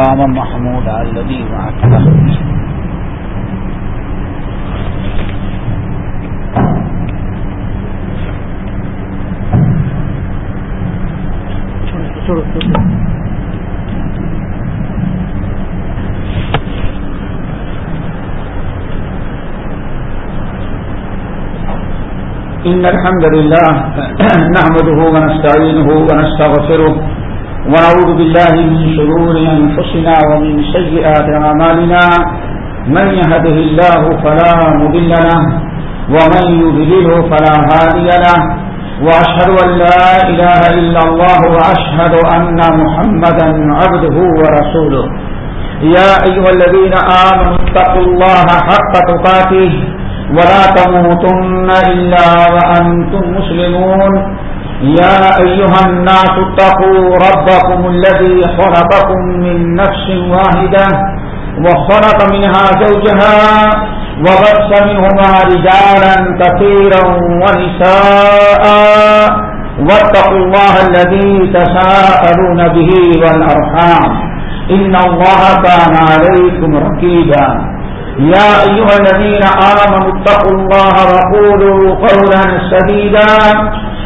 المقام محمود الذي وعدته إن الحمد لله نحمده ونستعينه ونستغفره ونعوذ بالله من شرور أنفسنا ومن سيئات عمالنا من يهده الله فلا مضل له، ومن يذلله فلا هادي له. وأشهد أن لا إله إلا الله وأشهد أن محمدا عبده ورسوله. يا أيها الذين آمنوا اتقوا الله حق تقاته، ولا تموتن إلا وأنتم مسلمون. يا أيها الناس اتقوا ربكم الذي خلقكم من نفس واحدة وخلق منها زوجها وغس منهما رجالا كثيرا ونساء واتقوا الله الذي تساءلون به والأرحام إن الله كان عليكم ركيبا يا أيها الذين آمنوا اتقوا الله وقولوا قولا سديدا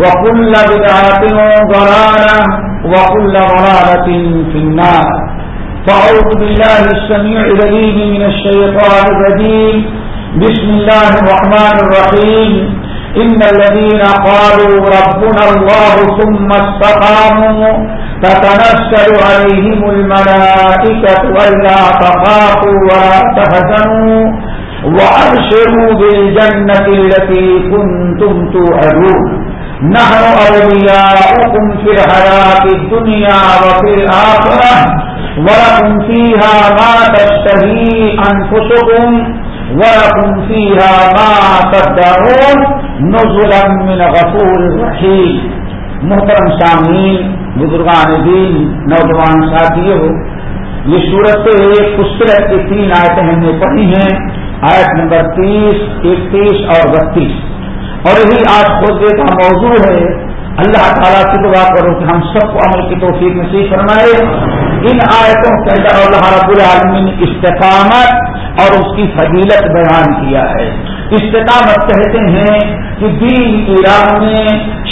وكل بدعة ضرارة وكل ضرارة في النار فأعوذ بالله السميع لليم من الشيطان الرجيم بسم الله الرحمن الرحيم إن الذين قالوا ربنا الله ثم استقاموا تتنسل عليهم الملائكة ولا تخافوا ولا تهزنوا وأبشروا بالجنة التي كنتم توعدون نحن أولياؤكم في الحياة الدنيا وفي الآخرة ولكم فيها ما تشتهي أنفسكم ولكم فيها ما تدعون نزلا من غفور رحيم. محترم سامعین، بزرگان دین، نوجوان ساتھی یہ صورت ایک خسرت کی تین آیتیں ہم نے پڑھی ہیں۔ آیت نمبر تیس، اکتیس اور بتیس۔ اور یہی آج خود کا موضوع ہے۔ اللہ تعالیٰ کی دعا کرو کہ ہم سب کو عمل کی توفیق نصیب فرمائے۔ ان آیتوں کے اندر اللہ رب العالمین استقامت اور اس کی فضیلت بیان کیا ہے۔ استقامت کہتے ہیں کہ دین کی راہ میں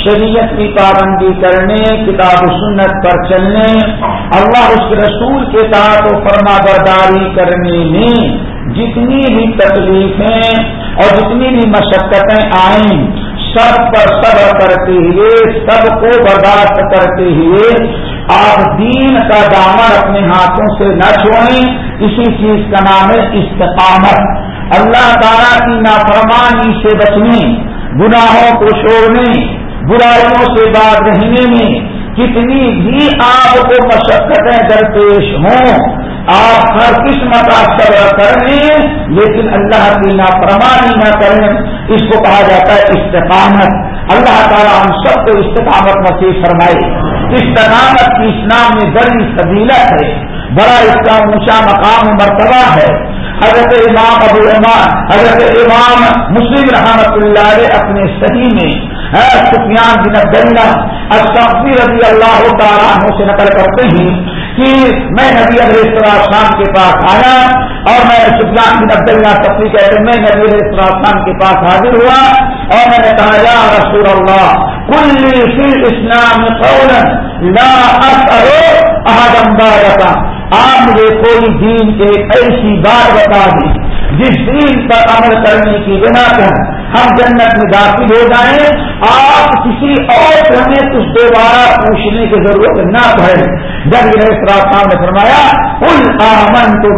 شریعت کی پابندی کرنے، کتاب و سنت پر چلنے، اللہ اس کے رسول کے ساتھ فرما برداری کرنے میں جتنی بھی تکلیفیں اور جتنی بھی مشقتیں آئیں، سب پر صبر کرتے ہوئے، سب کو برداشت کرتے ہوئے آپ دین کا دامن اپنے ہاتھوں سے نہ چھوڑیں، اسی چیز کا نام ہے استقامت۔ اللہ تعالیٰ کی نافرمانی سے بچنے، گناہوں کو چھوڑنے، برائیوں سے بعد رہنے میں کتنی بھی آپ کو مشقتیں درپیش ہوں، آپ ہر قسم کا کر کریں لیکن اللہ کی نافرمانی نہ کریں، اس کو کہا جاتا ہے استقامت۔ اللہ تعالیٰ ہم سب کو استقامت نصیب فرمائے۔ استقامت کی اسلام میں بڑی فضیلت ہے۔ بڑا اس کا اونچا مقام مرتبہ ہے۔ حضرت امام ابو امان حضرت امام مسلم رحمت اللہ علیہ اپنے صحیح میں سفیان بن عبداللہ اشافی رضی اللہ تعالیٰ عنہ سے نقل کرتے ہیں کہ میں نبی علیہ السلام کے پاس آیا اور میں سفیان بن عبداللہ سفری کہتے میں نبی علیہ السلام کے پاس حاضر ہوا اور میں نے کہا، یا رسول اللہ کل فی اسلام قولا لا اثر احدم بارتا آپ مجھے کوئی دین کے ایسی بات بتا دی، جس دین پر عمل کرنے کی بنا پر ہم جنت میں داخل ہو جائیں، آپ کسی اور سے ہمیں کچھ دوبارہ پوچھنے کی ضرورت نہ پڑے۔ جب یہ صاحب نے فرمایا کل آمن تو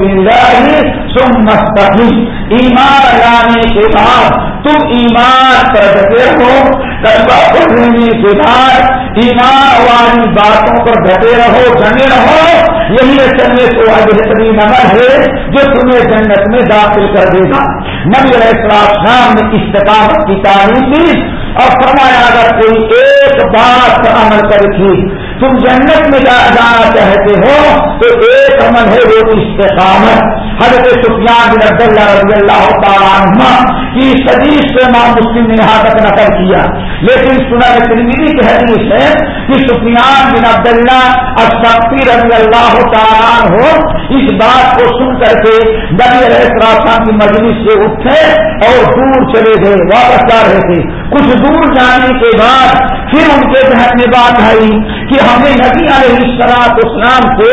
سم مستقی ایمان لانے کے بعد تم ایمان پر ڈٹے رہو۔ کلبا پڑھنے کے بعد ایمان والی باتوں پر ڈٹے رہو جنے رہو۔ یہی اصل میں تو بہترین عمل ہے جو تمہیں جنت میں داخل کر دے گا۔ نبی علیہ السلام نے استقامت کی تعریف دی اور فرمایا، اگر کوئی ایک بات پر عمل کر تھی تم جنت میں جانا چاہتے ہو، تو ایک عمل ہے وہ استقامت۔ حضرت سفیان بن عبداللہ رضی اللہ تعالیٰ عنہ کی حدیث سے ماں مسلم نے یہاں تک نقل کیا۔ لیکن سنا ترمیدی کی حدیث ہے کہ سفیان بن عبداللہ اشفی رضی اللہ تعالیٰ ہو اس بات کو سن کر کے نبی علیہ السلام کی مجلس سے اٹھے اور دور چلے گئے، واپس جا رہے تھے۔ کچھ دور جانے کے بعد پھر ان کے ذہن میں بات آئی کہ ہمیں نبی علیہ السلام اسلام سے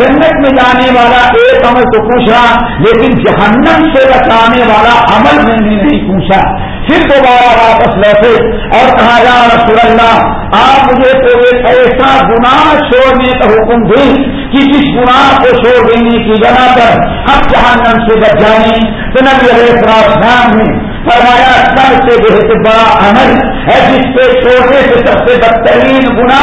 جنت میں جانے والا ایک عمل تو پوچھا، لیکن جہنم سے بچانے والا عمل میں نے نہیں پوچھا۔ پھر دوبارہ واپس لوٹے اور کہا جا رسول اللہ، آپ مجھے تو ایک ایسا گناہ چھوڑنے کا حکم دیں کہ جس گناہ کو چھوڑ دینے کی جگہ پر ہم جہنم سے بچ جائیں۔ تو علیہ السلام نے فرمایا، سب سے بہت بڑا عمل ہے جس سے چھوٹے سے سب سے بدترین گنا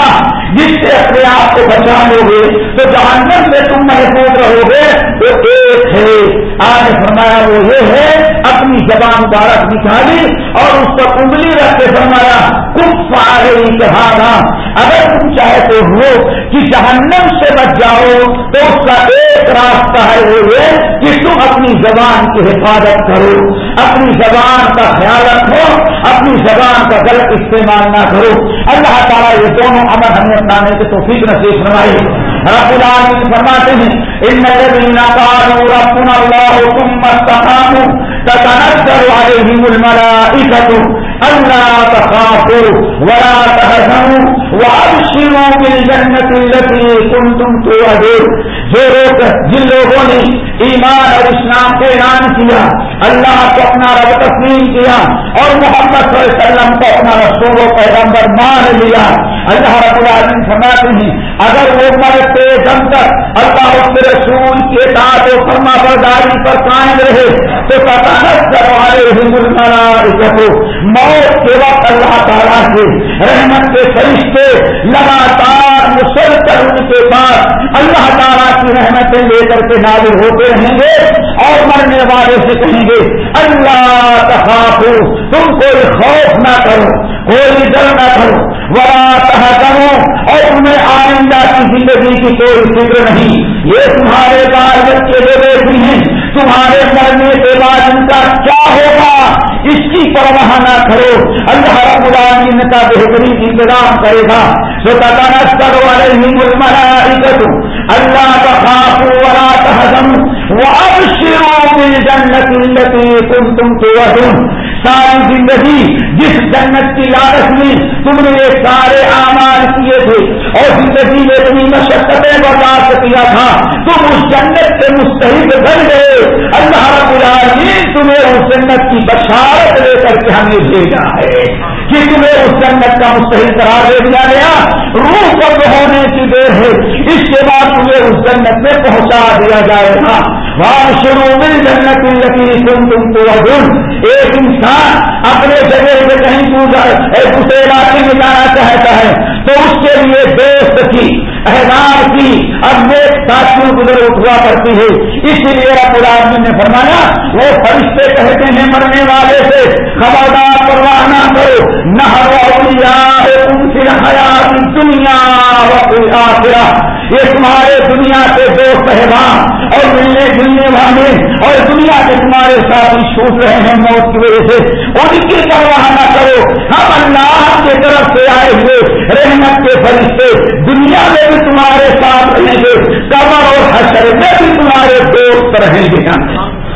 جس سے اپنے آپ کو بچا لو گے تو جہنم سے تم محفوظ رہو گے تو ایک ہے۔ آج فرمایا، وہ یہ ہے، اپنی زبان مبارک نکالی اور اس پر انگلی رکھ کے فرمایا کچھ سارے کہا اگر تم چاہتے ہو کہ جہنم سے بچ جاؤ، تو اس کا ایک راستہ ہے، وہ یہ اپنی زبان کی حفاظت کرو، اپنی زبان کا خیال رکھو، اپنی زبان کا غلط استعمال نہ کرو۔ اللہ تعالیٰ یہ دونوں امر ہمیں اپنانے کے توفیق نصیب فرمائی رب العالمین فرماتے ہیں، ان الذين قالوا ربنا الله ثم استقاموا تتنزل عليهم الملائكه الا تخافوا ولا تحزنوا وابشروا بالجنه التي كنتم توعدون۔ جو لوگ جن لوگوں نے ایمان اور اسلام کو اعلان کیا، اللہ کو اپنا رب تسلیم کیا اور محمد صلی اللہ علیہ وسلم کو اپنا رسول و پیغمبر مان لیا۔ اللہ رب العالمین فرماتے ہیں، اگر وہ مرتے دم تک اللہ اس کے رسول کے ساتھ و فرما برداری پر قائم رہے، تو پتہ والے ہندو موت کے وقت اللہ تعالیٰ سے رحمت کے فرشتے لگاتار مسلسل ان کے بعد اللہ تعالیٰ کی رحمتیں لے کر کے نازل ہوتے رہیں گے اور مرنے والے سے کہیں گے، اللہ تخاف تم کوئی خوف نہ کرو، کوئی ڈر نہ کرو وہاں کرو اور تمہیں آئندہ کی زندگی کی کوئی فکر نہیں۔ یہ تمہارے بال بچے جو بیٹھی ہیں۔ تمہارے مرنے کے بعد ان کا کیا ہوگا؟ اس کی پرواہ نہ کرو۔ اللہ رب العالمین کا بہترین انتظام کرے گا۔ تو تنستر والے اللہ کا خاص ولا تحزن وابشروا بالجنة التي كنتم توعدون۔ ساری زندگی جس جنت کی لالچ میں تم نے یہ سارے اور زندگی میں اتنی مشقتیں برداشت کیا تھا، تم اس جنت سے مستحق بن گئے۔ اللہ رب العالمین تمہیں اس جنت کی بشارت لے کر کے ہمیں بھیجا ہے۔ کہ تمہیں اس جنت کا مستحق قرار دے دیا گیا۔ روح پر ہونے کی دیر ہے۔ اس کے بعد تمہیں اس جنت میں پہنچا دیا جائے گا۔ شروع میں جنت لکی تم تم کو ایک انسان اپنے جگہ سے کہیں دوسرے علاقے میں جانا چاہتا ہے۔ تو اس کے لیے دوست کی احدار کی اب ساتھیوں کی ضرورت ہوا کرتی ہے۔ اسی لیے رب العالمین نے فرمایا، وہ فرشتے کہتے ہیں مرنے والے سے، خبردار پرواہ نہ کرو۔ نہ حیات دنیا آخرا یہ تمہارے دنیا کے دوست احباب اور ملنے جلنے والے اور دنیا کے تمہارے ساتھ چھوٹ رہے ہیں موت کی وجہ سے۔ ان کی پرواہ نہ کرو۔ ہم اللہ کی طرف سے آئے ہوئے رحمت کے فرشتے، دنیا میں بھی تمہارے ساتھ رہیں گے کمر اور حشر میں بھی تمہارے دوست رہیں گے۔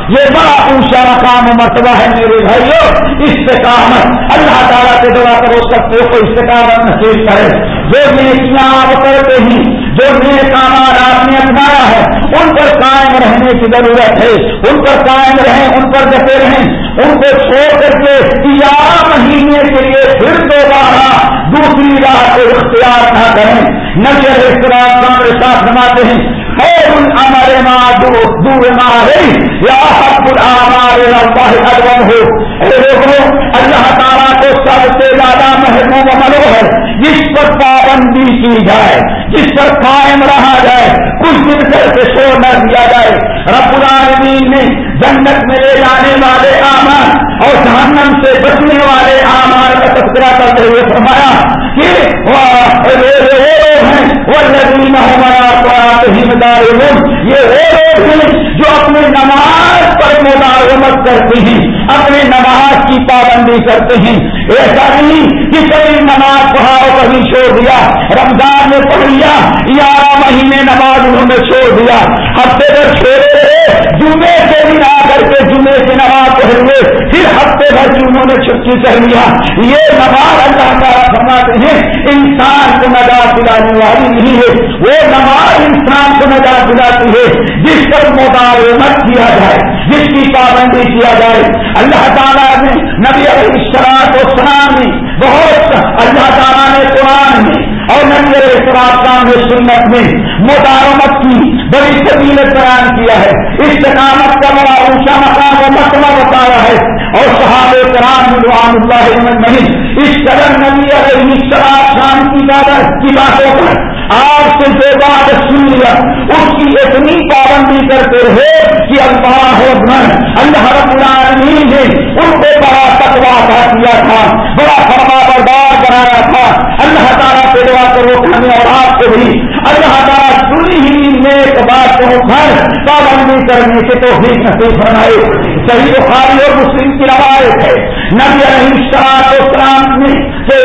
یہ بڑا اونچا مقام و مرتبہ ہے میرے بھائیوں استقامت۔ اللہ تعالیٰ سے دعا کرو سکتے ہو استقامت نصیب کرے۔ جو نیکیاں آپ کرتے ہیں، جو نیک کام آپ نے اپنایا ہے ان پر قائم رہنے کی ضرورت ہے، ان پر قائم رہیں، ان پر ڈٹے رہیں۔ ان کو چھوڑ کر کے گیارہ مہینے کے لیے پھر دوبارہ دوسری راہ کو اختیار نہ کریں۔ نبی علیہ السلام ساتھ نماتے ہیں خیر العمل ما دور ما رہی یا حق العمال اللہ ادوم ہو۔ اے لوگوں، اللہ تعالیٰ کو سب سے زیادہ محبوب عمل جس پر پابندی کی جائے، جس پر قائم رہا جائے، کچھ دن سے چھوڑ نہ دیا جائے۔ رب العالمین نے جنت میں لے جانے والے آمان اور جہنم سے بچنے والے آمان کا تذکرہ کرتے ہوئے فرمایا کہ وہ لوگ ہیں وہ لگی ہمارا یہ وہ لوگ ہیں جو اپنے نماز پر مداومت کرتے ہیں۔ اپنی نماز کی پابندی کرتے ہیں۔ ایسا نہیں کہ کبھی نماز پڑھاؤ ہاں کبھی چھوڑ دیا، رمضان میں پڑھ لیا، گیارہ مہینے نماز انہوں نے چھوڑ دیا۔ ہفتے بھر چھوڑے جمعے کے دن آ کر کے جمعے کی نماز پڑھ لیے پھر ہفتے بھر کی انہوں نے چھٹی کر لیا۔ یہ نماز اللہ تعالیٰ فرماتے ہیں، انسان کو نجات دلانے والی نہیں ہے۔ وہ نماز انسان کو نجات دلاتی ہے۔ جس پر مداومت کیا جائے، جس کی پابندی کیا جائے۔ اللہ تعالیٰ نے نبی علیہ السلام کو سلام نے بہت اللہ تعالیٰ اور نبی علیہ نے سنت میں، مداومت کی، بڑی قبیلت بیان کیا ہے۔ استقامت کا بڑا اونچا مقام و مرتبہ بتایا ہے۔ اور صحابہ کرام رضوان اللہ نہیں اس قدر نبی علیہ السلام شام کی باتوں پر آپ سے جو بات سن لیا۔ اس کی اتنی پابندی کرتے رہے کہ اللہ اللہ رب العالمین نے ان کو بڑا تکوا کیا تھا، بڑا فرما بردار بنایا تھا۔ اللہ تعالیٰ سے دعا کرو ہمیں اور آپ کو بھی اللہ تعالیٰ سنی ہی نیک باتوں پر پابندی کرنے سے تو بھی نصیب بنائے صحیح بخاری اور مسلم کی روایت ہے۔ نبی علیہ السلام نے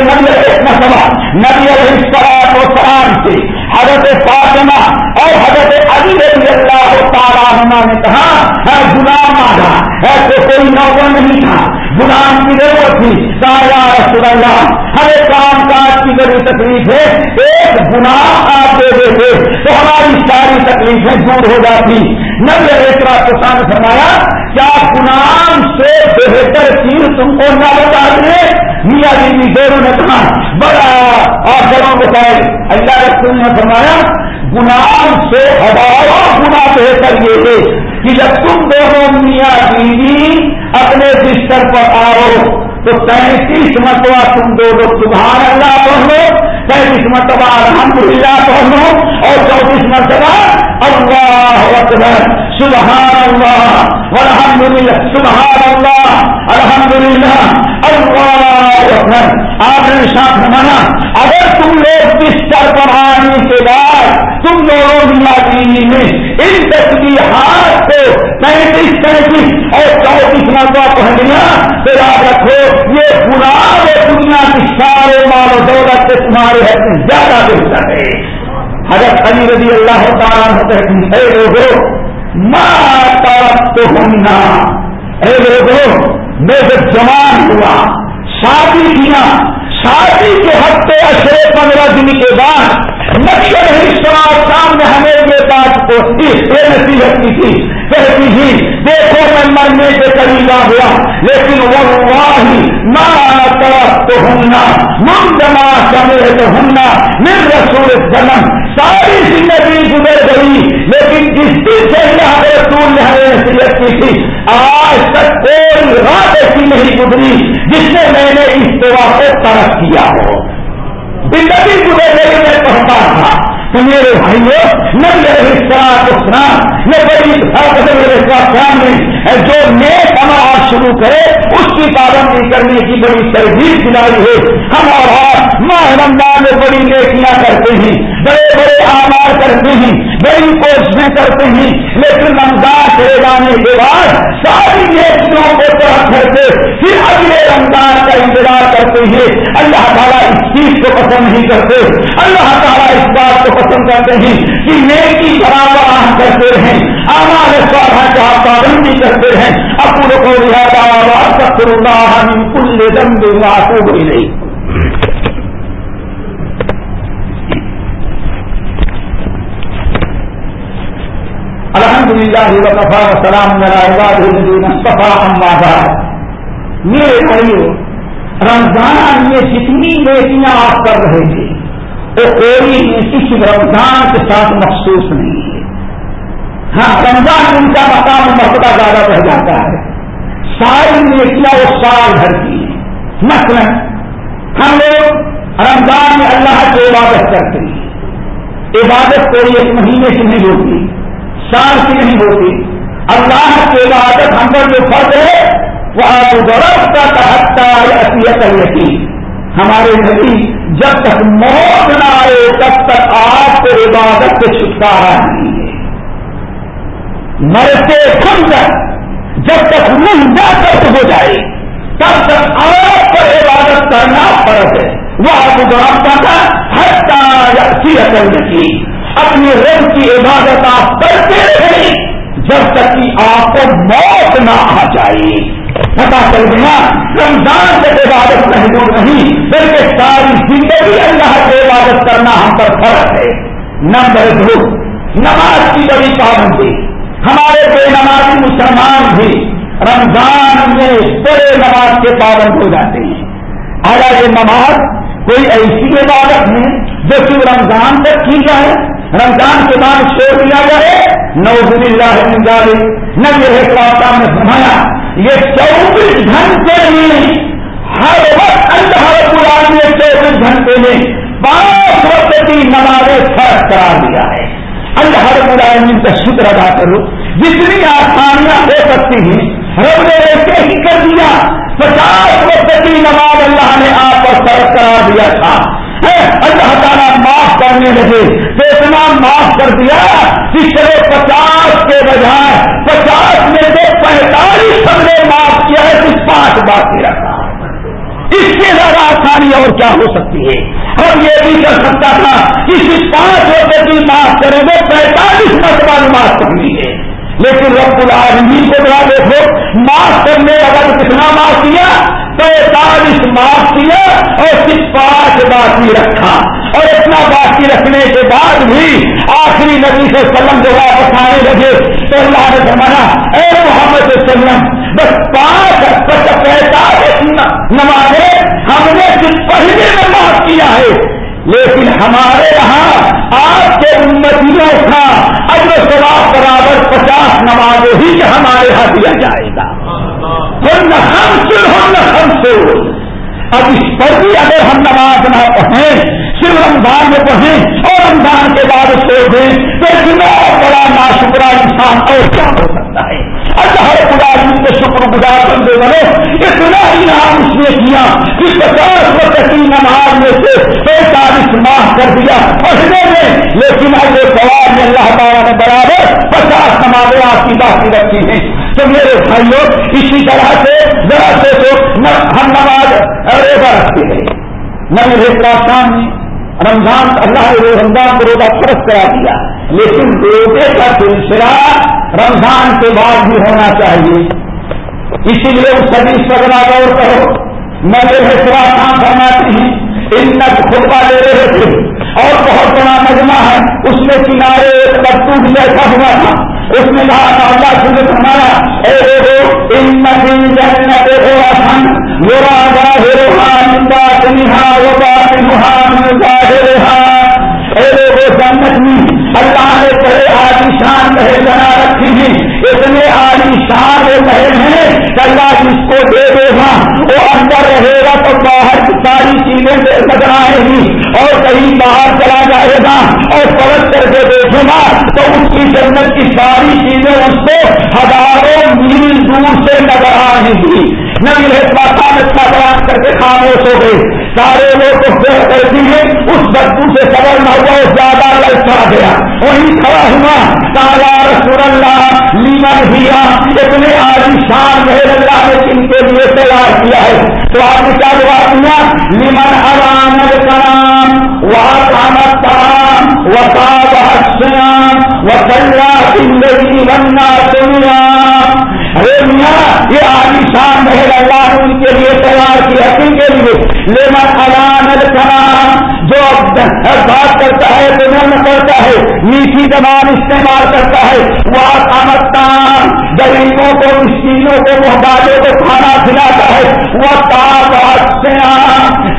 نبی علیہ السلام نبی علیہ السلام سے حضرت فاطمہ اور حضرت علی رضی اللہ تعالیٰ نے کہا ہے غلام آ آگا ایسے کوئی نوکر نہیں تھا، غلام کی ضرورت تھی۔ تازہ رسول اللہ ہمیں کام کاج کی بڑی تکلیف ہے۔ ایک گناہ آپ دے دیتے تو ہماری ساری تکلیفیں دور ہو جاتی۔ نبی ریترا کسان فرمایا، کیا غلام سے بہتر چیز تم کو نہ بتا دیں میاں جی دونوں نے کہا، بڑا اور بڑوں بتائے۔ اللہ رسول نے فرمایا گناہ سے ہزاروں گنا بہتر یہ ہے کہ جب تم دونوں میاں بیوی اپنے بستر پر آؤ، تو تینتیس مرتبہ تم دونوں سبحان اللہ پڑھ لو تینتیس مرتبہ الحمد للہ پڑھ لو اور چوبیس مرتبہ اللہ اکبر، سبحان اللہ الحمد للہ سبحان اللہ الحمد للہ اللہ اکبر۔ آپ نے ساتھ مانا اگر تم لوگ بستر پر آنے کے بعد تم لوگوں کی میں ان تصویرات کو پینتیس پینتیس اور چوتیس مرتبہ پہن لیا تو یاد رکھو، یہ پورا دنیا کی سارے مال و دولت سے تمہارے حق میں زیادہ بہتر ہے۔ حضرت علی رضی اللہ تعالیٰ اے لوگوں ماں تو ہونا اے لوگوں میں جب جوان ہوا، شادی کیا شادی کے ہفتے اشرے پندرہ دن کے بعد نقشر شام نے ہمیں یہ بات کو یہ نصیحت کی تھی، کہتی تھی دیکھو میں مرنے کے قریب آ گیا لیکن وہ واہی ماں طرف تو من جما سمے تو ہوں مل رسول جنم ساری زندگی گزر گئی، لیکن جس دن سے ہمیں رسول نے ہمیں نصیحت کی تھی، آج تک کوئی رات ایسی نہیں گزری۔ جس سے میں نے اس دعا کو ترق کیا ہو۔ زندگی گزر میں پڑھتا تھا۔ تو میرے بھائیوں نہ میرے اسلام نہ بڑی میرے میں جو نیک عمل شروع کرے، اس کی پابندی کرنے کی بڑی ترجیح دلائی ہے۔ ہم اور آپ ماہ رمضان میں بڑی نیکیاں کرتے ہیں۔ بڑے ہیں۔ بڑی کوششیں کرتے ہیں، لیکن رمضان چلے جانے کے بعد ساری نیکیوں کو طرف کرتے پھر اگلے رمضان کا انتظار کرتے ہیں۔ اللہ تعالیٰ اس چیز کو پسند نہیں کرتے۔ اللہ تعالیٰ اس بات کو پسند کرتے ہیں کہ نیکی برابر آم کرتے رہیں۔ آمار سوارا کا پابندی کرتے ہیں اپنے کو لہٰذا کل دم دے گا کوئی نہیں الحمد للہ وقفا وسلام امبادہ میرے بھائیو، رمضان میں جتنی نیکیاں آپ کر رہے تھے وہ کوئی اس رمضان کے ساتھ مخصوص نہیں ہے۔ ہاں رمضان ان کا مقام مرتبہ زیادہ رہ جاتا ہے۔ ساری نیکیاں وہ سال بھر کی ہیں۔ مثلا، ہم لوگ رمضان میں اللہ کی عبادت کرتے ہیں۔ عبادت کوئی ایک مہینے کی نہیں ہوتی۔ سال کی نہیں ہوتی۔ اللہ کی عبادت ہم پر جو فرض ہے، وہ آپ کا تحقہ اصلیت یقین ہمارے نبی جب تک موت نہ آئے، تب تک آپ کو عبادت سے چھٹکارا نہیں ہے۔ مرتے تھم کر، جب تک منہ جا ہو جائے۔ تب تک آپ پر عبادت کرنا فرض ہے۔ وہ آپ کو کا ہر تاریخی اصل کی اپنے رب کی عبادت آپ کرتے رہے جب تک کہ آپ کو موت نہ آ جائے۔ پتا چل گیا، رمضان سے عبادت محدود نہیں، بلکہ ساری زندگی اللہ سے عبادت کرنا ہم پر فرق ہے۔ نمبر دو، نماز کی بڑی پابندی۔ ہمارے بے نمازی مسلمان بھی رمضان میں بڑے نماز کے پابند ہو جاتے ہیں۔ اگر یہ نماز کوئی ایسی عبادت ہے جو کہ رمضان تک کی جائے رمضان کے بعد چھوڑ دیا جائے نوزل اللہ نہ یہ نے سمایا یہ چوبیس گھنٹے میں ہر وقت اللہ قرآن نے چوبیس گھنٹے میں پانچ وقت کی نمازیں فرق کرا دیا ہے۔ اللہ العالمین کا شکر ادا کرو۔ جتنی آسانیاں ہو سکتی ہیں، رب نے ایسے ہی کر دیا۔ پچاس وقت کی نماز اللہ نے آپ پر فرق کرا دیا تھا۔ کرنے لگے۔ تو اتنا معاف کر دیا۔ کہ چلو پچاس کے بجائے پچاس میں سے پینتالیس ہم نے معاف کیا ہے کچھ پانچ باقی رکھا۔ اس سے زیادہ آسانی اور کیا ہو سکتی ہے؟ اور یہ بھی کر سکتا تھا کہ صرف پانچ روپے کی معاف کریں گے، پینتالیس مرتبہ معاف کرنی ہے۔ لیکن رب العالمین کو بڑا دیکھو، معاف کرنے اگر کتنا معاف کیا، پینتالیس معاف کیا اور صرف پانچ باقی رکھا۔ اور اتنا باقی رکھنے کے بعد بھی آخری نبی سے سلم جو واپس آنے لگے، تو اللہ نے فرمایا، اے محمد وسلم، بس پانچ پینتالیس نمازیں ہم نے صرف پہلے میں معاف کیا ہے۔ لیکن ہمارے یہاں آپ کے امتیوں کا اجر سواب برابر پچاس نماز ہی ہمارے یہاں دیا جائے گا۔ نہ ہم سر ہو نہ ہم سے اب اس پر بھی اگر ہم نماز نہ پڑھیں صرف رمضان میں پڑھیں اور رمضان کے بعد سو دیں، تو اتنا بڑا ناشکرا انسان اور کیا ہو سکتا ہے؟ اللہ خدا کے شکر گزار بندے بنے اتنا ہی نام اس نے کیا۔ کہ پچاس وقت نماز میں سے پینتالیس ماہ کر دیا پڑھنے میں، لیکن اب یہ سوال میں اللہ تعالیٰ نے برابر پچاس نمازیں آپ کی باقی رکھی ہیں۔ تو میرے بھائیوں، اسی طرح سے ذرا سے تو ہم نماز روزہ رکھتے ہیں۔ نبی رحمان نے رمضان اللہ نے رمضان کو روزہ فرض کرا دیا، لیکن روزے کا سلسلہ رمضان کے بعد بھی ہونا چاہیے۔ اسی لیے اس سبھی سگڑا غور کرو۔ نظر حسرا کام فرماتے ہیں ان تک خطبہ دے رہے تھے۔ اور بہت بڑا مجمع ہے۔ اس میں کنارے ایک کپٹوٹ جیسا ہوا تھا۔ اس میں کہا تھا اللہ سے فرمایا۔ اے دیکھو ان نبی جنت ہو ہم میرا ظاہر ہان باطنها وباطنها ظاہرها اے دیکھو جنت میں اللہ نے کہے بڑے آلیشان محل بنا رکھی ہیں اتنے آلیشان محل ہیں، اللہ جس کو دے دے گا۔ وہ اندر رہے گا تو باہر کی ساری چیزیں نظر آئے گی۔ اور کہیں باہر چلا جائے گا اور پلٹ کر کے دیکھے گا تو اس کی جنت کی ساری چیزیں اس کو ہزاروں میل دور سے نظر آئیں گی۔ نبی رہتا اچھا بیان کر کے خاموش ہو گئے۔ سارے لوگ کرتی ہیں اس بدبو سے خبر نہ ہوا زیادہ للچا گیا۔ وہی کھڑا ہوا کالا رسول اللہ لیمن ہیا اتنے آدمی شان محل اللہ نے جن کے لیے تیار کیا ہے۔ تو آپ نے کیا جواب دیا لیمن ارام کرام وہ کامت کام وہ کام وہ زندگی بننا سنیا ارے میاں، یہ آدمی شان محل اللہ نے ان کے لیے تیار کیا۔ کن کے لیے؟ لیمن اران کرام جو بات کرتا ہے تو نرم کرتا ہے، میٹھی زبان استعمال کرتا ہے، وہ آمدتا غریبوں کو، مسکینوں کو، محتاجوں کو کھانا کھلاتا ہے۔ وہ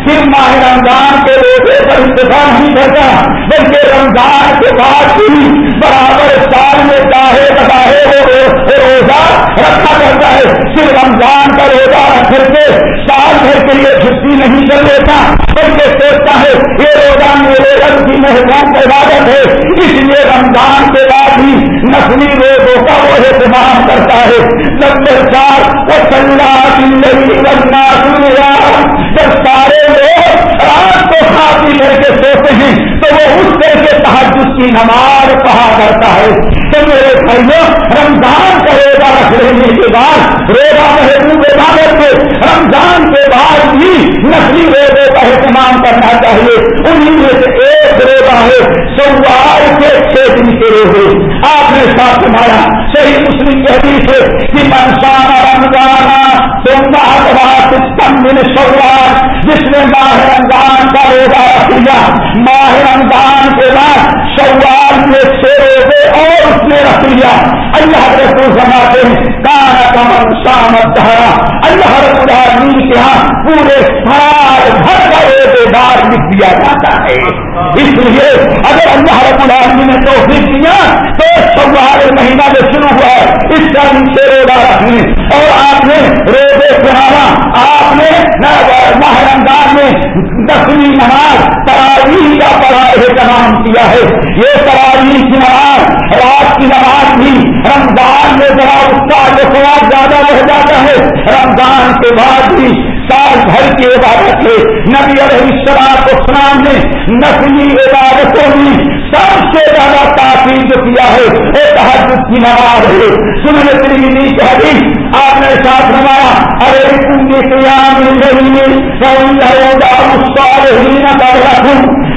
صرف ماہ رمضان کے روزے پر انتظام نہیں کرتا، بلکہ رمضان کے بعد بھی برابر سال میں چاہے بتاہے وہ روزہ رکھا کرتا ہے۔ صرف رمضان کا روزہ رکھ کے سال بھر کے لیے چھٹی نہیں کر لیتا بن کے سوچتا ہے، یہ روزہ میرے رب کی مہمان عبادت ہے۔ اس لیے رمضان کے بعد ہی نسلی روزوں کا وہ اہتمام کرتا ہے۔ نمبر چار وہ سنگا زندگی بننا سنیا جب سارے لوگ رات کو کھاتی کر کے سوتے ہیں وہ اس طرح کے تحجد کی نماز کہا کرتا ہے تو میرے بھائیوں، رمضان کا روزہ رکھ لینے کے بعد، روزہ محبوب عبادت سے رمضان کے بعد بھی نسلی روزے کا اہتمام کرنا چاہیے۔ انہیں میں سے ایک روزہ ہے سوار کے چھ دن کے روزے۔ آپ نے ساتھ سنایا صحیح مسلم کے حدیث ہے کہ منسان رمضان سوموار دن سوار جس نے ماہ رمضان کا روزہ رکھ لیا ماہ رمضان کے بعد سوال میں چھ روزے اور اس نے رکھ لیا اللہ رسول سماتے ہیں، کان کمن شام دہرا اللہ رب العالمین کے ہاں پورے سال بھر کا روزے دار لکھ دیا جاتا ہے۔ اس لیے اگر اللہ رب العالمین نے توفیق دیا تو سوال مہینہ میں شروع ہوا ہے، اس کا نیچے روزہ رکھنے اور آپ نے روزے سنانا آپ نے ماہ رمضان میں دسویں نماز تراویح کا بڑا اہتمام کیا ہے۔ یہ تراویح کی نماز، رات کی نماز بھی رمضان میں ذرا اس کا جو زیادہ رہ جاتا ہے۔ رمضان کے بعد بھی سال بھر کی عبادت ہے۔ نبی علیہ السلام اسلام نے نسلی عبادتوں میں سب سے زیادہ تاثیر جو کیا ہے، وہ تحجد کی نماز ہے۔ سننے تری حدیث آپ نے ساتھ روایا ارے تم کے قیام مل رہی ہے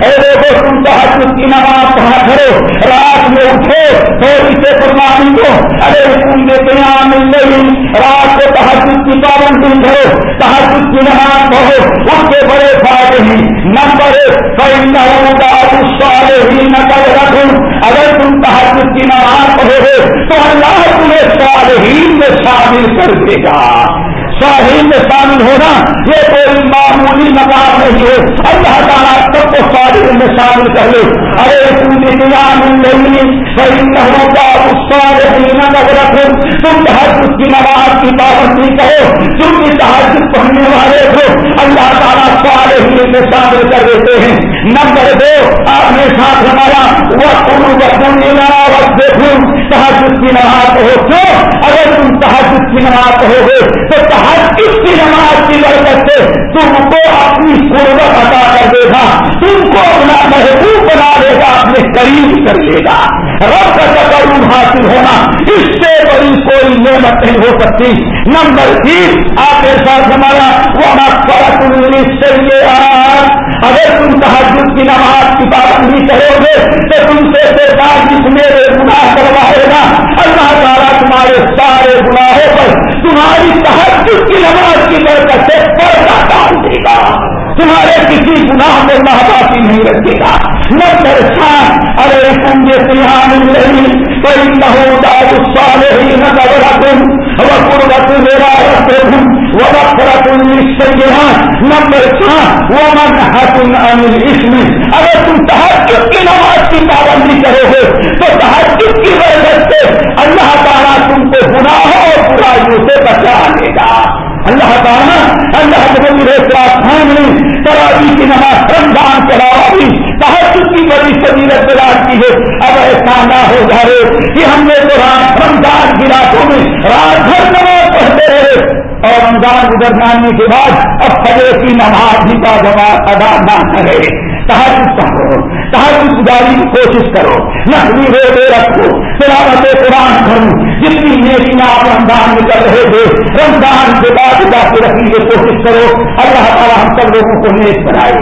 اے دیکھو تم تحجد کی نماز کہاں کرو، رات میں اٹھو تو اسے قربانی کو ارے، تم کے قیام مل رہی رات کو تحجد کی پابندی کرو، تحجد کی نماز پڑھو، اس کے بڑے فائدے ہیں۔ نمبر ایک سارے ہی نقل رکھوں اگر تم تحجد کی نماز پڑھو گے، تو اللہ تمہیں صالحین میں شامل کر دے گا۔ صالحین میں شامل ہونا، یہ کوئی معمولی مقام نہیں ہے۔ اللہ تعالیٰ سب کو صالحین میں شامل کر لے۔ ارے تم نے نہیں صحیح نہ ہوگا اس صالحین نظر رکھو تم تحجد کی نماز کی پابندی کرو تم بھی تحجد پڑھنے والے ہو۔ اللہ تعالیٰ صالحین میں شامل کر دیتے ہیں۔ نمبر دو، آپ نے ساتھ ہمارا وقت وقت دیکھوں تحجد کی نماز ہو تو اگر تم تحجد کی نماز ہو گے، تو تحجد کی نماز کی برکت سے تم کو اپنی قربت عطا کر دے گا، تم کو اپنا محبوب بنا دے گا، اپنے قریب کر لے گا۔ رب کا تقرب حاصل ہونا، اس سے بڑی کوئی نعمت نہیں ہو سکتی۔ نمبر تین، آپ کے ساتھ ہمارا وہ فرق انیس سے اگر تم تحجد کی نماز کی پابندی کرو گے، تو تم سے سرکار جس میرے گناہ کروائے گا اللہ تعالیٰ تمہارے سارے گناہوں پر تمہاری تحجد کی نماز کی برکت سے پردہ ڈال دے گا تمہارے کسی گناہ میں ماں نہیں رکھے گا۔ نہ درخان ارے تم یہ سیاح نہیں۔ کوئی نہ ہو داد ہی نہ رکھوں وہ قربت میرا رکھوں وہ رکھ نمبر چھ وہ من حسن انل اس میں اگر تم تحجد کی نماز کی پابندی کرو گے، تو تحجد کی وجہ سے اللہ تعالیٰ تم کو گناہوں اور برائیوں سے بچا دے گا۔ اللہ تعالیٰ اللہ خان نے تراوی کی نماز رمضان کے علاوہ بھی تحجد کی بڑی فضیلت تلاش کی ہے۔ اب ایسا نہ ہو جائے کہ ہم نے تو رمضان کی راتوں میں رات بھر نماز پڑھتے رہے اور رمضان گزر جانے کے بعد اب فجر کی نماز بھی کا جواب ادا نہ کرے۔ تحجد پڑھو تحجد گزاری کی کوشش کرو۔ نقلی روزے رکھو۔ تلاوت قرآن کروں، جتنی نیکیاں آپ رمضان میں کر رہے تھے، رمضان کے بعد جا کے رکھنے کی کوشش کرو، اللہ تعالیٰ ہم سب لوگوں کو نیک بنائے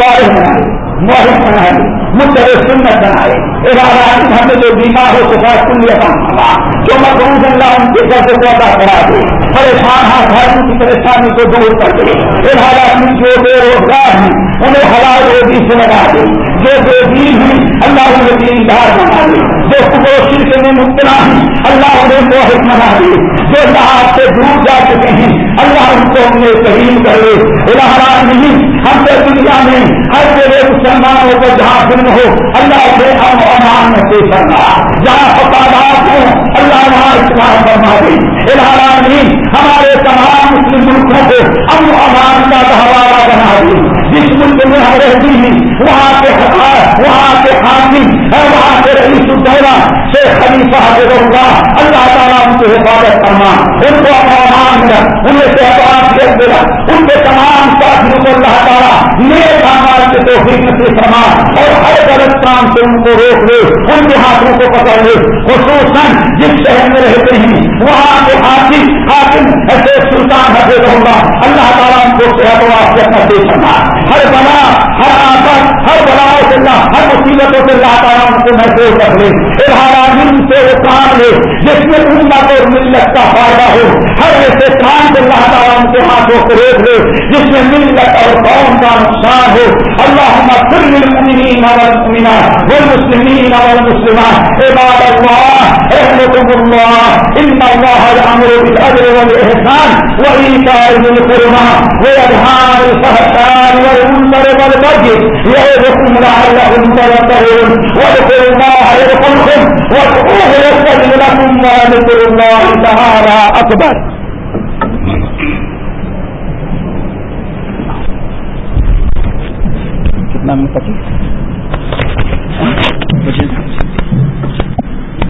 سارے بنائے موہد بنائے مدر سنت بنائے۔ ارادہ ہم نے جو بیمار ہو چکا ہے تم جو مقروض اللہ ان کے گھر کو ادا کرا دے۔ پریشان ہاں گھروں کی پریشانی کو دور کر دے۔ ارادہ اپنی جو بے روزگار ہیں، انہیں حلال روزی سے لگا دے جو بے دین ہیں، اللہ انہیں دیندار بنا دے۔ جو کپوشی سے میں مبتلا ہیں۔ اللہ انہیں موہد بنا دے جو اللہ سے دور جا چکے ہیں، اللہ ان کو انہیں کریم کر لے الہرا نہیں ہم سے دنیا میں، ہر جگہ مسلمانوں کو جہاں ظلم ہو، اللہ انہیں ہم امان میں پیش کرنا جہاں فسادات ہو اللہ وہاں اسلام فرما دے۔ الہرا نہیں، ہمارے تمام مسلم ملکوں کو ہم امان کا گہوارہ بنا دے۔ جس ملک دنیا رہتی ہیں، وہاں کے وہاں کے حاکم، وہاں الدولہ سے خلیفہ اللہ اللہ تعالیٰ ان کی حفاظت کرنا ان کو اپنا رکھ ان سے احتیاط دے ان کے تمام ساتھیوں کو اللہ تعالیٰ نیک آمار کے توفیق نصیب فرما اور ہر غلط کام سے ان کو روک لے، ان کے ہاتھوں کو پکڑ لے، خصوصاً جس شہر میں رہتے ہیں، وہاں کے حاکم حاکم ایسے سلطان حضرت اللہ اللہ تعالیٰ ان کو صحت و آفیت نصیب فرما۔ ہر بنا ہر آفت، ہر بلاؤ سے اللہ ہر مصیبتوں سے اللہ تعالیٰ ان کو محفوظ رکھ لے ہر آدمی سے وہ کام لے، جس میں امت اور ملت کا فائدہ ہو۔ ہر ایسے کام سے اللہ تعالیٰ ان کے ہاتھوں کو روک لے جس میں ملت اور قوم کا نقصان ہو۔ اللہ المؤمنین والمؤمنات والمسلمین والمسلمات۔ عباد اللہ رحمكم الله إن الله يأمر بالأجر والإحسان وإيتاء ذي القربى وينهى عن الفحشاء والمنكر والبغي يعظكم لعلكم تذكرون۔ واذكروا الله يذكركم وادعوه يستجب لكم وذكر الله تعالى اتنا میں پچیس